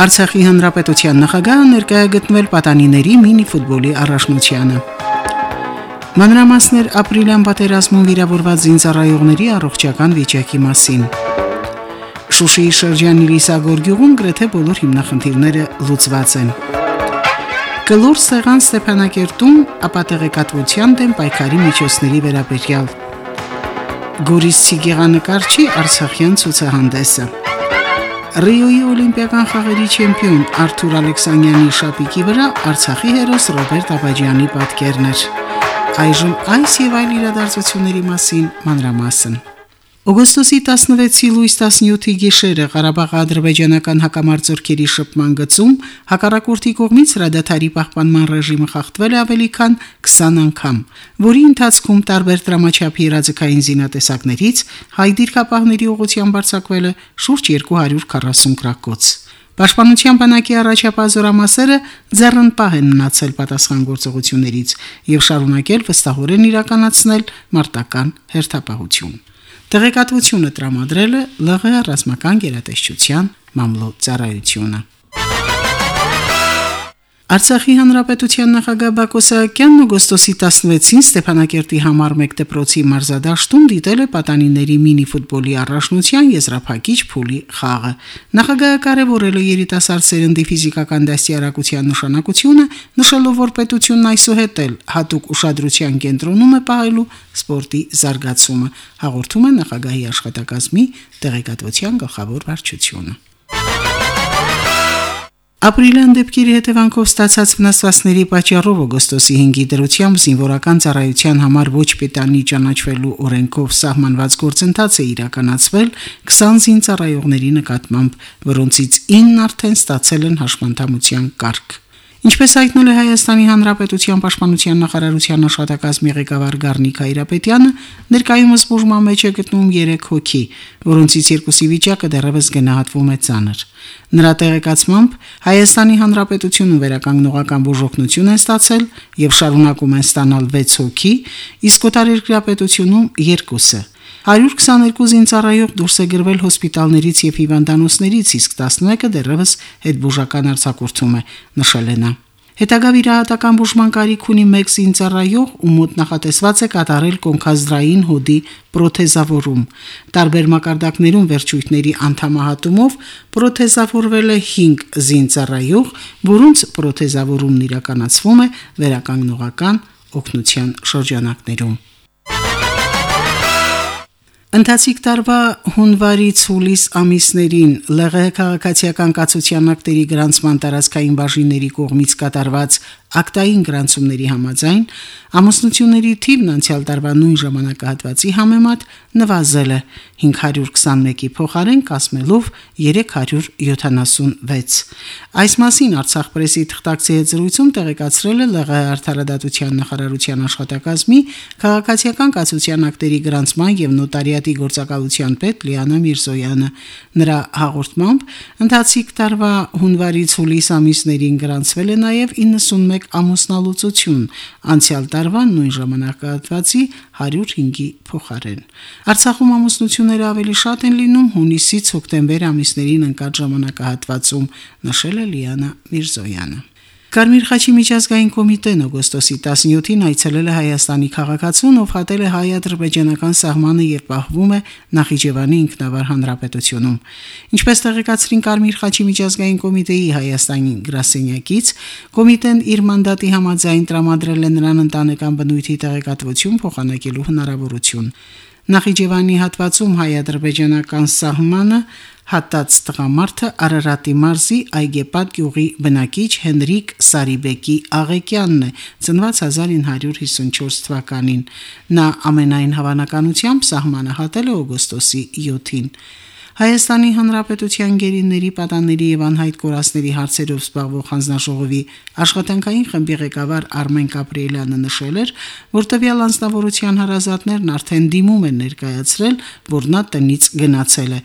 Արցախի հանրապետության նախագահը ներկայ է գտնվել պատանիների մինի ֆուտբոլի առաջնությանը։ Մանրամասներ ապրիլյան պատերազմում վիրավորված զինծառայողների առողջական վիճակի մասին։ Շուշիի շրջանի Լիսագոր գյուղում գրեթե բոլոր հիմնախնդիրները լուծված են։ Գլոր սեղան Ստեփանակերտում ապատեղեկատվության դեմ պայքարի միջոցների վերաբերյալ։ Գորիսի գեղանկարչի Արցախյան ցուցահանդեսը։ Ռիոյի օլիմպիական խաղերի չեմպիոն Արթուր Ալեքսանյանի շապիկի վրա Արցախի հերոս Ռոբերտ Աբաջյանի պատկերն էր։ Այժմ այս եւ այլ իրադարձությունների մասին մանրամասն։ Օգոստոսի 16-ի լույս 17-ի գիշերը Ղարաբաղի ադրբեջանական հակամարտությունների շփման գծում հակառակորդի կողմից հրադադարի պահպանման ռեժիմը խախտվել է ավելի քան 20 անգամ, որի ընթացքում տարբեր դրամաչափի իրազեկային զինատեսակներից հայ դիրքապահների ուղղությամբ արձակվել է շուրջ 240 գրակոց։ Պաշտպանության բանակի առաջապահ զորամասերը ձեռնպահ են մնացել պատասխան գործողություններից եւ շարունակել վստահորեն իրականացնել մարտական հերթապահություն։ Տեղեկատվությունը տրամադրել է ԼՂՀ ռազմական գերատեսչության մամլոյ ծառայությունը։ Արցախի հանրապետության նախագահ Բակո Սահակյանն օգոստոսի 16-ին Ստեփանակերտի համար 1 դպրոցի մարզադաշտում դիտել է պատանիների մինի ֆուտբոլի առաջնության եզրափակիչ փուլի խաղը։ Նախագահը կարևորել է երիտասարդ սերնդի ֆիզիկական դաստիարակության նշանակությունը, նշելով, որ պետությունն այսուհետ էլ հատուկ ուշադրության կենտրոնում է պահելու սպորտի զարգացումը, հաղորդում է նախագահի աշխատակազմի տեղեկատվության գլխավոր վարչությունը։ Ապրիլյան դեպքերի հետևանքով ստացած վնասվածքների պատճառով օգոստոսի 5-ի դրությամբ զինվորական ծառայության համար ոչ պետանի ճանաչվելու օրենքով սահմանված գործընթաց է իրականացվել 20 զինծառայողների նկատմամբ, որոնցից 9 արդեն ստացել են հաշմանդամության կարգ։ Ինչպես հայտնել է Հայաստանի Հանրապետության Պաշտպանության նախարարության աշխատակազմի ղեկավար Գառնիկ Հայրապետյանը, ներկայումս բուժման մեջ է գտնվում 3 հոգի, որոնցից երկուսի վիճակը դեռևս գնահատվում է ծանր։ Նրա տեղեկացմամբ Հայաստանի Հանրապետությունում վերականգնողական բուժօգնություն են ստացել եւ շարունակում են ստանալ 6 հոգի, իսկ օտարերկրյա պետությունում 2-ը։ 122 զինծառայող դուրս է գրվել հոսպիտալներից եւ հիվանդանոցներից, իսկ 11-ը դեռևս հետբուժական արձակուրդում է, նշել է նա։ Հետագա վիրահատական բուժման կարիք ունի մեկ զինծառայող, ում մոտ նախատեսված է կատարել կոնքազդրային հոդի պրոթեզավորում։ Տարբեր մակարդակներում վերջույթների անդամահատումով պրոթեզավորվել է 5 զինծառայող, որոնց պրոթեզավորումն իրականացվում է վերականգնողական օգնության շրջանակներում։ Ընթացիկ տարվա հունվարից հուլիս ամիսներին ԼՂՀ քաղաքացիական կացության ակտերի գրանցման տարածքային բաժինների կողմից կատարված ակտային գրանցումների համաձայն ամուսնությունների թիվն անցյալ տարվա նույն ժամանակահատվածի համեմատ նվազել է 521-ի փոխարեն կազմելով 376։ Այս մասին Արցախ պրեսի թղթակցի հետ զրույցում տեղեկացրել է ԼՂՀ արդարադատության նախարարության աշխատակազմի քաղաքացիական կացության ակտերի գրանցման եւ նոտարիատի գործակալության պետ Լիանա Միրզոյանը։ Նրա հաղորդմամբ ընթացիկ տարվա հունվարից հուլիս ամիսներին գրանցվել է նաեւ 91 մեկ ամուսնալուծություն, անցյալ տարվա նույն ժամանակահատվածի 105-ի փոխարեն։ Արցախում ամուսնությունները ավելի շատ են լինում հունիսից հոկտեմբեր ամիսներին ընկած ժամանակահատվածում, նշել է Լիանա Միրզոյանը։ Կարմիր խաչի միջազգային կոմիտեն օգոստոսի 17-ին այցելել է Հայաստանի քաղաքացուն, ով հատել է հայ-ադրբեջանական սահմանը եւ պահվում է Նախիջևանի ինքնավար հանրապետությունում։ Ինչպես տեղեկացրին Կարմիր խաչի միջազգային կոմիտեի Հայաստանի գրասենյակից, կոմիտեն իր մանդատի համաձայն տրամադրել է նրան ընտանեկան բնույթի տեղեկատվություն փոխանակելու հնարավորություն։ Նախիջևանի հատվածում հայ-ադրբեջանական սահմանը հատած տղամարդը Արարատի մարզի Այգեպատ գյուղի բնակիչ Հենրիկ Սարիբեկի Աղեկյանն է, ծնված 1954 թվականին։ Նա ամենայն հավանականությամբ սահմանը հատել է օգոստոսի 7-ին։ Հայաստանի Հանրապետության գերիների պատանների եւ անհայտ կորածների հարցերով զբաղվող հանձնաժողովի աշխատանքային խմբի ղեկավար Արմեն Կապրիելյանը նշել էր, որ տվյալ անձնավորության հարազատներն արդեն դիմում են ներկայացրել, որ նա տնից գնացել է։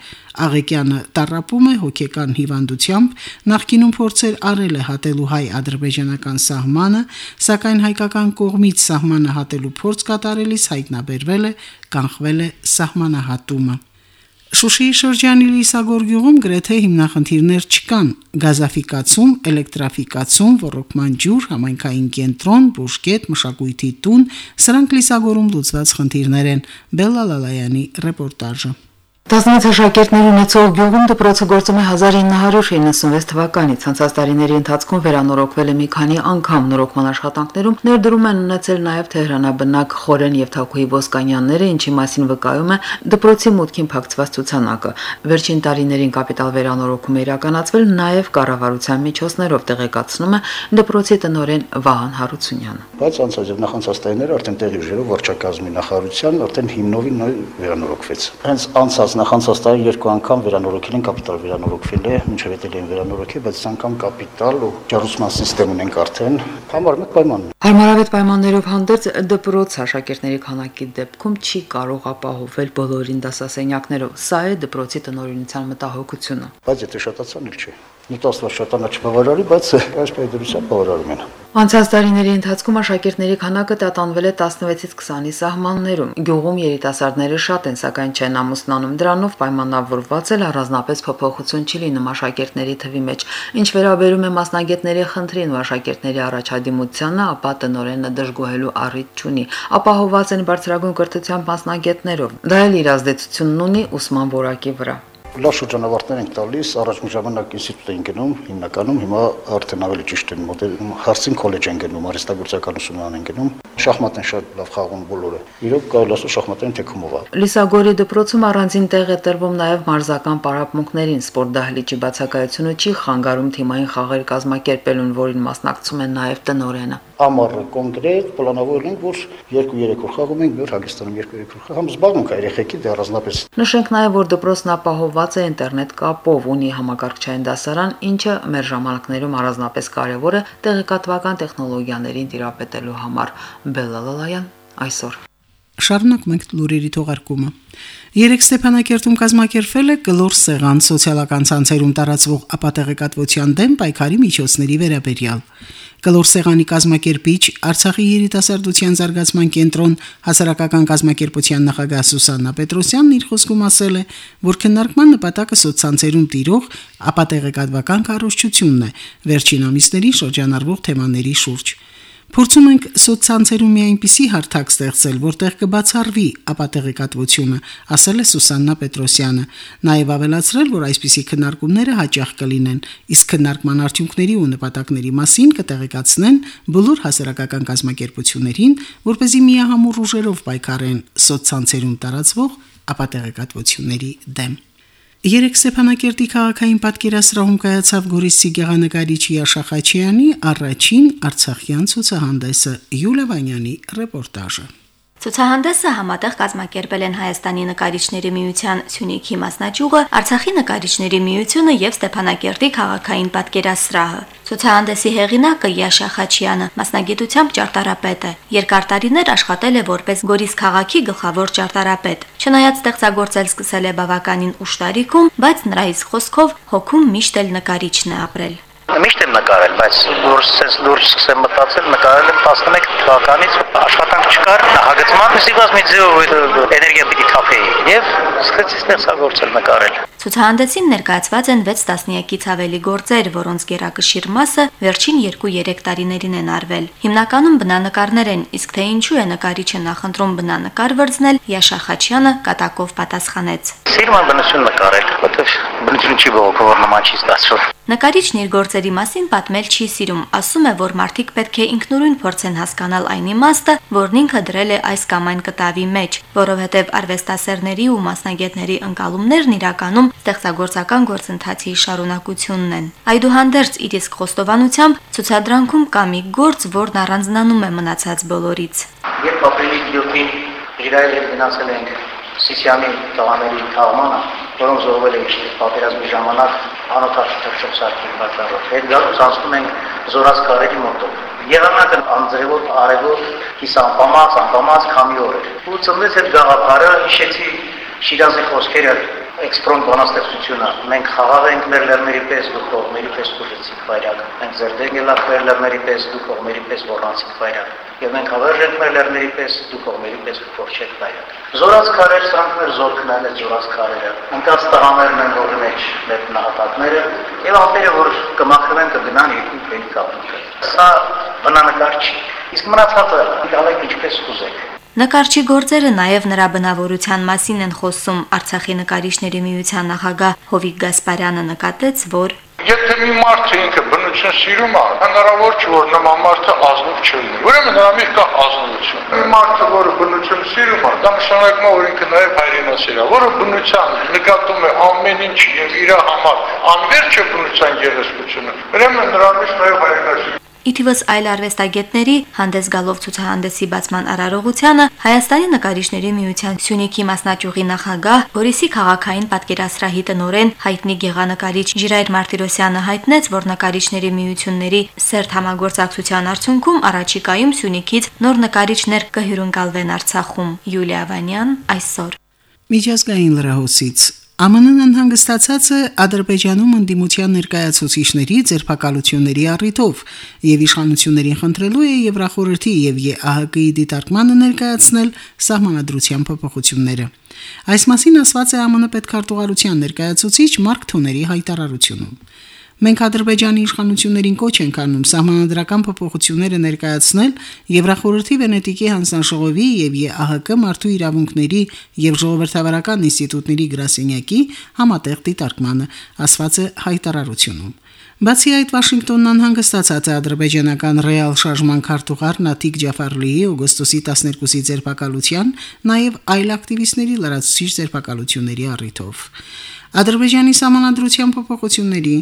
Աղեկյանը տարապում է հոգեկան հիվանդությամբ, նախկինում փորձեր արել է հատելու հայ-ադրբեջանական սահմանը, սակայն հայկական կողմից սահմանը հատելու փորձ կատարելիս հայտնաբերվել է կանխվել է սահմանահատումը։ Շուշիի շրջանի Լիսագոր գյուղում գրեթե հիմնախնդիրներ չկան՝ գազաֆիկացում, էլեկտրաֆիկացում, ռոռոկման ջուր, համայնքային կենտրոն, բուժկետ, մշակույթի տուն, սրանք Լիսագորում լուծված խնդիրներ են։ Բելլա Լալայանի ռեպորտաժը։ 16 աշակերտներ ունեցող գյուղում դպրոցը գործում է 1996 թվականից։ Անցած տարիների ընթացքում վերանորոգվել է մի քանի անգամ նորոգման աշխատանքներում ներդրում են ունեցել նաև Թեհրանաբնակ Խորեն եւ Թակուհի Ոսկանյանները, ինչի մասին վկայում է դպրոցի մուտքին փակցված ցուցանակը։ Վերջին տարիներին կապիտալ վերանորոգում է իրականացվել նաև կառավարության միջոցներով տեղեկացնում է դպրոցի տնօրեն Վահան Հարությունյանը։ Բայց անցած եւ նախանցած տարիները արդեն տեղի ուժերով վարչակազմի նախարարության արդեն հիմնովին վերանորոգվեց։ Հենց անցած նախանցած տարի երկու անգամ վերանորոգել են կապիտալ վերանորոգվել է, մինչև էլ են վերանորոգել, բայց անգամ կապիտալ ու ջարուցման համակարգ ունենք արդեն, համարում եք պայման։ Հարմարավետ պայմաններով հանդերձ դպրոց աշակերտների քանակի դեպքում չի կարող ապահովել բոլորին դասասենյակներով։ Սա է դպրոցի տնօրինության մտահոգությունը։ Բայց եթե շատացան էլ չի։ Նիտոսվա շատանա չբավարարի, բայց այս պետությունն բավարարում են։ Անցած տարիների ընթացքում աշակերտների քանակը տատանվել է 16-ից 20-ի սահմաններում։ Գյուղում երիտասարդները շատ են, սակայն չեն ամուսնանում դրանով պայմանավորված էլ առանձնապես փոփոխություն չի լինում աշակերտների թվի մեջ։ Ինչ վերաբերում է մասնագետների խնդրին ու աշակերտների առաջադիմությանը, ապա տնորենը դժգոհելու առիթ չունի։ Ապահովված են բարձրագույն կրթության մասնագետներով։ Դա էլ իր ազդեցությունն ունի ուսման որակի վրա լավ շրջանավարտներ ենք տալիս, առաջ մի ժամանակ ինստիտուտ էին գնում, հիմնականում հիմա արդեն ավելի ճիշտ են մոդել, հարցին քոլեջ են գնում, արհեստագործական ուսումնան են գնում, շախմատ են շատ լավ խաղում բոլորը։ Իրոք կարելի ասել շախմատային թեքումով է։ Լիսագորի դպրոցում առանձին տեղ է տրվում նաև մարզական պարապմունքներին, սպորտ դահլիճի բացակայությունը չի խանգարում թիմային խաղեր կազմակերպելուն, որին մասնակցում են նաև տնորենը ամառը կոնկրետ պլանավորել ենք, որ 2-3 օր խաղում ենք, մեր Հագստանում 2-3 օր խաղում, զբաղվում կա երեխեքի դե առանձնապես։ Նշենք նաև, որ դպրոցն ապահովված է ինտերնետ կապով, ունի համակարգչային դասարան, ինչը մեր ժամանակներում առանձնապես կարևոր է տեղեկատվական տեխնոլոգիաներին տիրապետելու համար։ Բելալալայան այսօր Շարունակում ենք լուրերի թողարկումը։ Երեք Ստեփանակերտում կազմակերպվել է գլոր սեղան սոցիալական ցանցերում տարածվող ապատեղեկատվության դեմ պայքարի միջոցների վերաբերյալ։ Գլոր սեղանի կազմակերպիչ Արցախի երիտասարդության զարգացման կենտրոն հասարակական կազմակերպության նախագահ Սուսաննա Պետրոսյանն իր խոսքում ասել է, որ քննարկման նպատակը սոցցանցերում տիրող ապատեղեկատվական կառուցությունն է վերջին ամիսներին շրջանառվող թեմաների շուրջ։ Փորձում ենք սոցցանցերում մի այնպիսի հարթակ ստեղծել, որտեղ կբացառվի ապատեղեկատվությունը, ասել է Սուսաննա Պետրոսյանը։ Նաև ավելացրել, որ այսպիսի քննարկումները հաճախ կլինեն, իսկ քննարկման արդյունքների ու նպատակների մասին կտեղեկացնեն բոլոր հասարակական կազմակերպություններին, որ เป զի միահամուռ ուժերով պայքարեն սոցցանցերում տարածվող ապատեղեկատվությունների դեմ։ Երեք Ստեփանակերտի քաղաքային պատկերասրահում կայացավ Գորիսի գեղանկարիչ Յաշա Խաչյանի առաջին Արցախյան ցուցահանդեսը Յուլիա Վանյանի ռեպորտաժը։ Ցուցահանդեսը համատեղ կազմակերպել են Հայաստանի նկարիչների միության Սյունիքի մասնաճյուղը, Արցախի նկարիչների միությունը եւ Ստեփանակերտի քաղաքային պատկերասրահը։ Ցուցահանդեսի հեղինակը Յաշա Խաչյանը մասնագիտությամբ ճարտարապետ է։ Երկար տարիներ աշխատել է որպես Գորիս քաղաքի գլխավոր ճարտարապետ։ Չնայած ստեղծագործել սկսել է բավականին ուշ տարիքում, բայց նրա իսկ խոսքով հոգում միշտ էլ նկարիչն է ապրել։ Միշտ եմ նկարել, բայց դուրս sense դուրս սկսեմ մտածել, նկարել եմ 11 թվականից, աշխատանք չկար, նախագծման ստիպված մի ձև էներգիա պիտի թափեի եւ սկսեցի ստեղծագործել նկարել։ Ցուցահանդեսին ներկայացված են 6 տասնյակից ավելի գործեր, որոնց գերակշիռ մասը վերջին 2-3 տարիներին են արվել։ Հիմնականում բնանկարներ են, իսկ թե ինչու է նկարիչը նախընտրում բնանկար վրձնել, Յաշա Խաչյանը կատակով պատասխանեց։ Սիրում եմ բնություն նկարել, որտեղ բնություն չի բողոքավոր նման չի ստացվում։ Նկարիչն իր գործերի մասին պատմել չի սիրում, ասում է, որ մարդիկ պետք է ինքնուրույն փորձեն հասկանալ այն իմաստը, որն ինքը դրել է այս կամ այն կտավի մեջ, որովհետև արվեստասերների ու մասնագետների ընկալումներն իրականում ստեղծագործական գործընթացի շարունակությունն են։ Այդուհանդերձ իր իսկ խոստովանությամբ ցուցադրանքում կա մի գործ, որն առանձնանում է մնացած բոլորից։ Երբ ապրիլի 7-ին Ժիրայել գնացել ենք Սիսիանի տղաների թաղմանը, որոնք զոհվել էին պատերազմի ժամանակ անօթաչ թռչող սարքի բացառով։ Այդ գալուց անցնում ենք Զորաց կարերի մոտով։ Եղանակը անձրևոտ, արևոտ, կիսամպամած, ամպամած քամի օր էր։ Ու ծնվեց այդ գաղափարը, հիշեցի Շիրազի խոսքերը էքսպրոմտ բանաստեղծությունը մենք խաղաղ ենք մեր լեռների պես դու կողմերի պես կուժեցիք վայրակ մենք զերդենք ելակ մեր լեռների պես դու կողմերի պես ոռանցիք վայրակ եւ մենք հավերժ ենք մեր լեռների պես դու կողմերի պես կփորչեք վայրակ զորած քարեր սրանք մեր զորքն են զորած քարերը ընկած տղաներն են հողի մեջ մեր նահատակները եւ ամպերը որ կմաքրվեն կգնան երկու քելի կապնուկ սա բնանկար չի իսկ մնացածը դալեք ինչպես կուզեք Նկարչի գործերը նաև նրա բնավորության մասին են խոսում Արցախի նկարիչների միության նախագահ Հովիկ Գասպարյանը նկատեց, որ Եթե մի մարդը ինքը բնություն սիրում է, հնարավոր չէ որ նման մարդը ազնիվ չլինի։ Ուրեմն նրա մեջ կա ազնվություն։ Մի մարդը, որը բնություն սիրում է, դա նշանակում է, որ ինքը նաև հայրենասեր է, որը բնության նկատում է ամեն ինչ եւ իր համար անվերջ է բնության գեղեցկությունը։ Ուրեմն նրա մեջ նաև հայրենասեր Իթիվս այլ արվեստագետների հանդես գալով ցուցահանդեսի բացման արարողությանը Հայաստանի նկարիչների միության Սյունիքի մասնաճյուղի նախագահ Բորիսի քաղաքային պատկերասրահի տնօրեն հայտնի գեղանկարիչ Ժիրայր Մարտիրոսյանը հայտնեց, որ նկարիչների միությունների սերտ համագործակցության արդյունքում առաջիկայում Սյունիքից նոր նկարիչներ կհյուրընկալվեն Արցախում։ Յուլիա Վանյան այսօր Միջազգային լրահոսից ԱՄՆ-ն անհանգստացած է Ադրբեջանում ընդդիմության ներկայացուցիչների ձերբակալությունների առիթով եւ իշխանություններին խնդրելու է Եվրախորհրդի եւ ԵԱՀԿ-ի դիտարկմանը ներկայացնել սահմանադրության փոփոխությունները։ Այս մասին ասված է ԱՄՆ պետքարտուղարության ներկայացուցիչ Մարկ Թոների հայտարարությունում։ Մենք Ադրբեջանի իշխանություններին կոչ ենք անում սահմանադրական փոփոխությունները ներկայացնել Եվրախորհրդի Վենետիկի հանձնաժողովի եւ ԵԱՀԿ մարդու իրավունքների եւ ժողովրդավարական ինստիտուտների գրասենյակի համատեղ դիտարկմանը, ասված է հայտարարությունում։ Բացի այդ Վաշինգտոնն անհանգստացած է ադրբեջանական ռեալ շարժման քարտուղար Նաթիկ Ջաֆարլիի օգոստոսի 12-ի ձերբակալության, նաև այլ ակտիվիստների լրացուցիչ ձերբակալությունների առիթով։ Ադրբեջանի համանadrության փոփոխությունների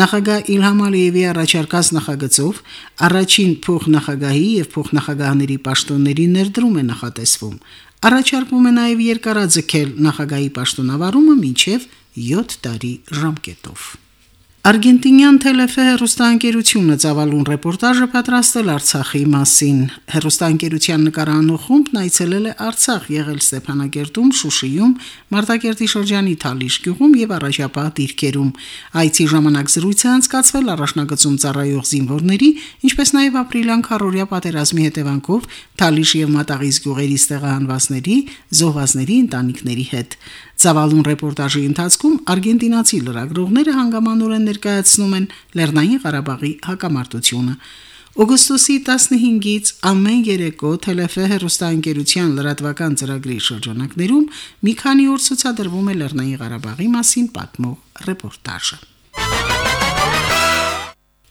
նախագահ Իլհամ Ալիևի առաջարկած նախագծով առաջին փոխնախագահի եւ փոխնախագահների պաշտոնների ներդրում է նախատեսվում։ Առաջարկվում է նաև երկարաձգել նախագահի պաշտոնավարումը մինչև 7 տարի ժամկետով։ Արգենտինյան Թելեֆե հերոստանգերությունը ծավալուն ռեպորտաժը պատրաստել Արցախի մասին։ Հերոստանգերության նկարանող խումբն այցելել է Արցախ, եղել Ստեփանագերտում, Շուշիում, Մարտակերտի շրջանի Թալիշ գյուղում եւ առաջապահ դիրքերում։ Այցի ժամանակ զրույց է անցկացվել առաջնագծում ծառայող զինվորների, ինչպես նաեւ ապրիլյան քարորյա պատերազմի հետևանքով Թալիշ եւ Մատաղիս գյուղերի ստեղահանվածների, զոհվածների ընտանիքների հետ։ Ցավալուն ռեպորտաժի ընթացքում արգենտինացի լրագրողները հանգամանորեն ներկայացնում են Լեռնային Ղարաբաղի հակամարտությունը։ Օգոստոսի 15-ից ամեն երեկո Թելեֆե հերոստանգերության լրատվական ծրագրի շրջանակներում մի քանի օր ցուցադրվում է Լեռնային Ղարաբաղի մասին պատմող ռեպորտաժը։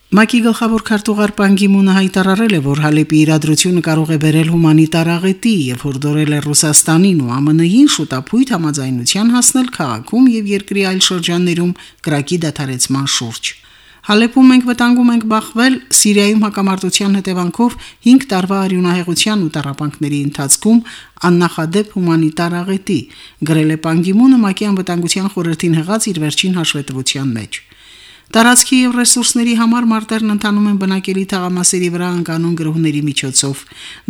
Մակի գլխավոր քարտուղար Պանգիմունը հայտարարել է, որ Հալեպի իրադրությունը կարող է բերել հումանիտար աղետի եւ հորդորել է Ռուսաստանին ու ԱՄՆ-ին շուտապույտ համաձայնության հասնել քաղաքում եւ երկրի այլ շրջաններում կրակի դադարեցման շուրջ։ Հալեպում մենք վտանգում ենք բախվել Սիրիայում հակամարտության հետևանքով 5 տարվա արյունահեղության ու տարապանքների ընթացքում աննախադեպ հումանիտար աղետի, գրել է Պանգիմունը Մակի անվտանգության խորհրդին հղած իր վերջին հաշվետվության մեջ։ Տարածքի եւ ռեսուրսների համար մարտերն ընթանում են բնակելի թաղամասերի վրա անկանոն գրոհների միջոցով։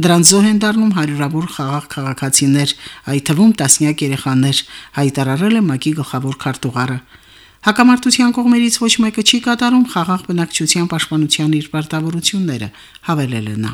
Դրան զոհ են դառնում հարյուրավոր խաղաղ քաղաքացիներ, այդ թվում տասնյակ երեխաներ, հայտարարել է ՄԱԿ-ի գլխավոր քարտուղարը։ Հակամարտության կողմերից ոչ մեկը չի կատարում խաղաղ բնակչության պաշտպանության իր պարտավորությունները, հավելել է նա.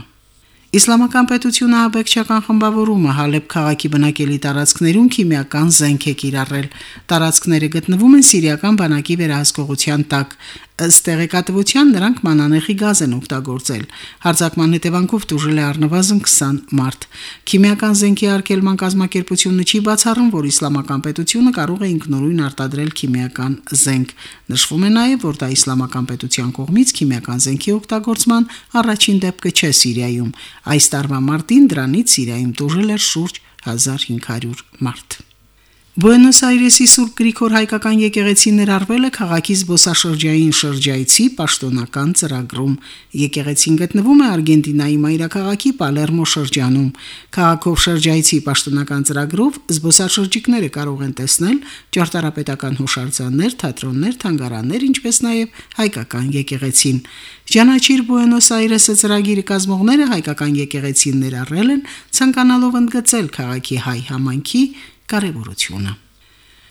Իսլամական պետությունը աբեկչական խմբավորումը Հալեբ քաղաքի բնակելի տարածքներում քիմիական զենք է կիրառել։ Տարածքները գտնվում են սիրիական բանակի վերահսկողության տակ, Ըստ տեղեկատվության նրանք մանանեխի գազ են օգտագործել։ Հարձակման հետևանքով դժուժել է առնվազն 20 մարդ։ Քիմիական զենքի արկելման կազմակերպությունը չի բացառում, որ իսլամական պետությունը կարող է ինքնուրույն արտադրել քիմիական զենք։ Նշվում է նաև, որ դա իսլամական պետության կողմից քիմիական զենքի օգտագործման առաջին դեպքը չէ Սիրիայում։ Այս տարվա մարտին դրանից Սիրիայում դժուժել էր շուրջ 1500 մարդ։ Բուենոս Այրեսի Սուրբ Գրիգոր հայկական եկեղեցին ներառվել է քաղաքի զբոսաշրջային շրջայցի պաշտոնական ծրագրում։ Եկեղեցին գտնվում է Արգենտինայի մայրաքաղաքի Պալերմո շրջանում։ Քաղաքով շրջայցի պաշտոնական ծրագրով զբոսաշրջիկները կարող են տեսնել ճարտարապետական հուշարձաններ, թատրոններ, թանգարաններ, ինչպես նաև հայկական եկեղեցին։ Ճանաչիր Բուենոս Այրեսը ծրագիրը կազմողները հայկական եկեղեցին ներառել են, ցանկանալով ընդգծել քաղաքի հայ համայնքի կարևորությունը։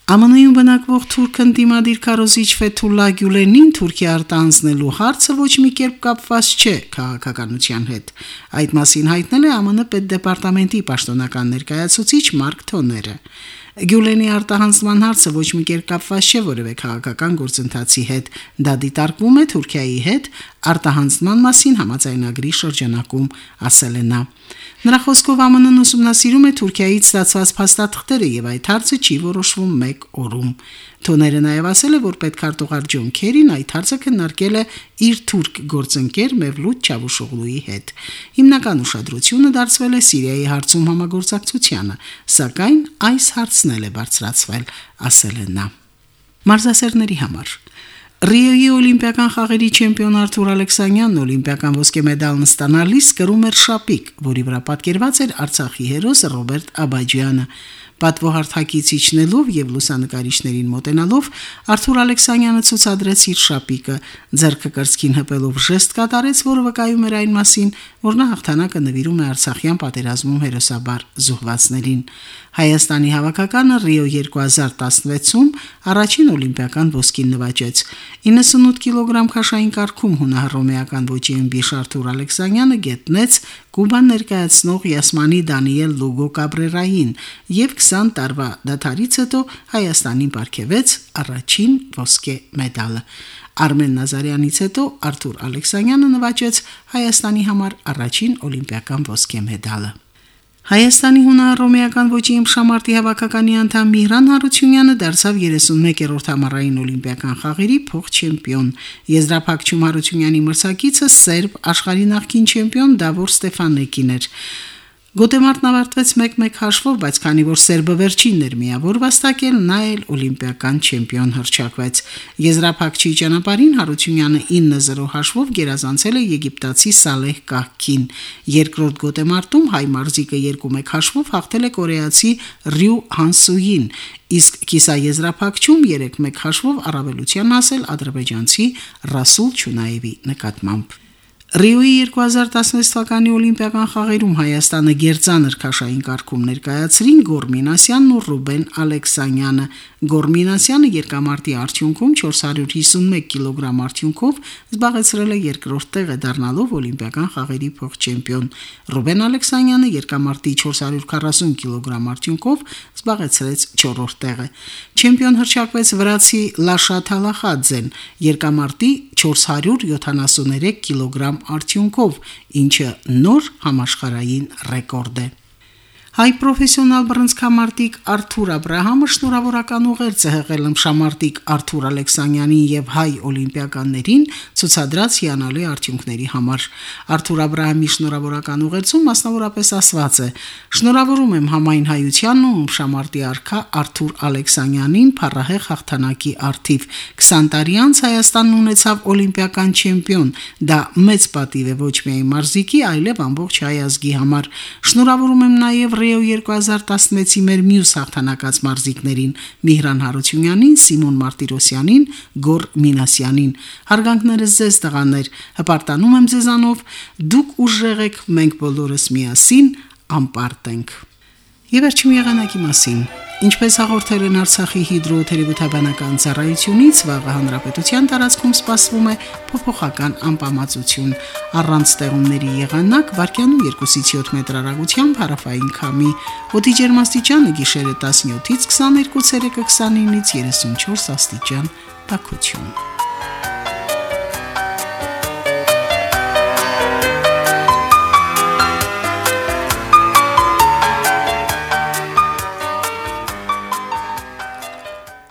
ԱՄՆ-ում բնակվող թուրք ընդդիմադիր քարոզիչ Ֆեթուլլա Գյուլենին Թուրքիա արտանձնելու հարցը ոչ մի կերպ կապված չէ քաղաքականության հետ։ Այդ մասին հայտնել է ԱՄՆ պետդեպարտամենտի պաշտոնական ներկայացուցիչ Մարկ Թոները։ Գյուլենի արտահանձնման հարցը ոչ մի կերպ կապված չէ որևէ քաղաքական գործընթացի հետ։ Դա դիտարկվում է Թուրքիայի հետ արտահանձնման մասին համաձայնագրի շրջանակում, ասել է նա։ Նրա խոսքով ԱՄՆ-ն ուսումնասիրում է Թուրքիայից ստացված փաստաթղթերը եւ այդ հարցը չի որոշվում մեկ օրում։ Թոները նաև ասել է, որ պետքարտուղար Ջոն Քերին այդ հարցը քննարկել է իր թուրք գործընկեր Մևլութ Չավուշօղլուի հետ։ Հիմնական ուշադրությունը դարձվել է Սիրիայի հարցում համագործակցությանը, սակայն այս հարցն էլ է բարձրացվել, ասել է նա։ Մարզասերների համար Ռիոյի օլիմպիական խաղերի չեմպիոն Արթուր Ալեքսանյանն օլիմպիական ոսկե մեդալն ստանալիս կրում էր շապիկ, որի վրա պատկերված էր Արցախի հերոս Ռոբերտ Աբաջյանը։ Պատվոհարթակից իջնելով եւ լուսանկարիչներին մոտենալով Արթուր Ալեքսանյանը ցուցադրեց իր շապիկը, ձեռքը կրծքին հպելով ժեստ կատարեց, որը վկայում էր այն մասին, որ նա հաղթանակը նվիրում է Արցախյան պատերազմում հերոսաբար զոհվածներին։ Հայաստանի հավաքականը Ռիո 2016-ում առաջին օլիմպիական ոսկին նվաճեց։ 98 կիլոգրամ քաշային կարգում հունահռոմեական ոճի ըմբիշ Արթուր Ալեքսանյանը գետնեց Կուբան ներկայացնող Յասմանի Դանիել Լուգո Կաբրերային եւ 20 տարվա դաթարից հետո Հայաստանին ապարգևեց առաջին ոսկե մեդալը։ Արմեն Նազարյանից հետո Արթուր Ալեքսանյանը նվաճեց Հայաստանի համար առաջին օլիմպիական ոսկե մեդալը։ Հայաստանի հունահռոմեական ոճի իմշամարտի հավաքականի անդամ Միհրան Հարությունյանը դարձավ 31-րդ համառային օլիմպիական խաղերի փոխ-չեմպիոն։ Եզրափակչում Հարությունյանի մրցակիցը սերբ աշխարհի նախկին չեմպիոն Դավոր Ստեֆանեկին էր։ Գոտեմարտն ավարտվեց 1-1 հաշվով, բայց քանի որ Սերբը վերջինն էր միավոր վաստակել, նա էլ օլիմպիական չեմպիոն հռչակվեց։ Եզրափակչի ճանապարհին Հարությունյանը 9-0 հաշվով գերազանցել է եգիպտացի Սալեհ Կահքին։ Երկրորդ գոտեմարտում հայ մարզիկը 2-1 հաշվով հաղթել է կորեացի Ռյու Հանսուին, իսկ կիսաեզրափակչում 3-1 հաշվով առավելության հասել ադրբեջանցի Ռասուլ Չունաևի նկատմամբ։ Ռիոյի 2016 թվականի օլիմպիական խաղերում Հայաստանը գերծանր քաշային կարգում ներկայացրին Գորմինասյանն ու Ռուբեն Ալեքսանյանը։ Գորմինասյանը երկամարտի արդյունքում 451 կիլոգրամ արդյունքով զբաղեցրել է երկրորդ տեղը դառնալով օլիմպիական խաղերի փոխ-չեմպիոն։ Ռուբեն Ալեքսանյանը երկամարտի 440 կիլոգրամ արդյունքով զբաղեցրեց 4-րդ տեղը։ Չեմպիոն հրճակվեց վրացի Լաշա Թալախաձեն երկամարտի 473 կիլոգրամ արդյունքով, ինչը նոր համաշխարային ռեկորդ է։ Հայ պրոֆեսիոնալ բռնցքամարտիկ Արթուր Աբ รา համը շնորհավորական ուղերձ է հղել ըմշամարտիկ Արթուր Ալեքսանյանին եւ հայ օլիմպիականներին ցուցադրած հիանալի արդյունքների համար։ Արթուր Աբ รา համի շնորհավորական ուղերձում մասնավորապես ասված է. Շնորհավորում եմ համայն հայությանն ու ըմշամարտի արքա Արթուր Ալեքսանյանին փառահեղ հաղթանակի արդիվ 20 տարի անց Հայաստանն ունեցավ օլիմպիական չեմպիոն։ Դա մեծ պատիվ է ոչ միայն մարզիկի, այլև ամբողջ հայ ազգի համար։ Շնորհավորում եմ նաեւ Ռիո 2016-ի մեր մյուս հաղթանակած մարզիկներին՝ Միհրան Հարությունյանին, Սիմոն Մարտիրոսյանին, Գոր Մինասյանին։ Հարգանքներս ձեզ տղաներ, հպարտանում եմ ձեզանով, դուք ուժեղ եք, մենք բոլորս միասին անպարտ ենք։ Եվ վերջին եղանակի մասին։ Ինչպես հաղորդել են Արցախի հիդրոթերապևտաբանական ծառայությունից, վաղը հանրապետության տարածքում սպասվում է փոփոխական անպամացություն։ Առանց ստեղումների եղանակ վարկյանում 2-ից 7 մետր հեռագությամբ հարավային քամի։ Օդի ջերմաստիճանը գիշերը 17-ից 22, ցերեկը 29-ից 34 աստիճան։ Տաքություն։